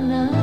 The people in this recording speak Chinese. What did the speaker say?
能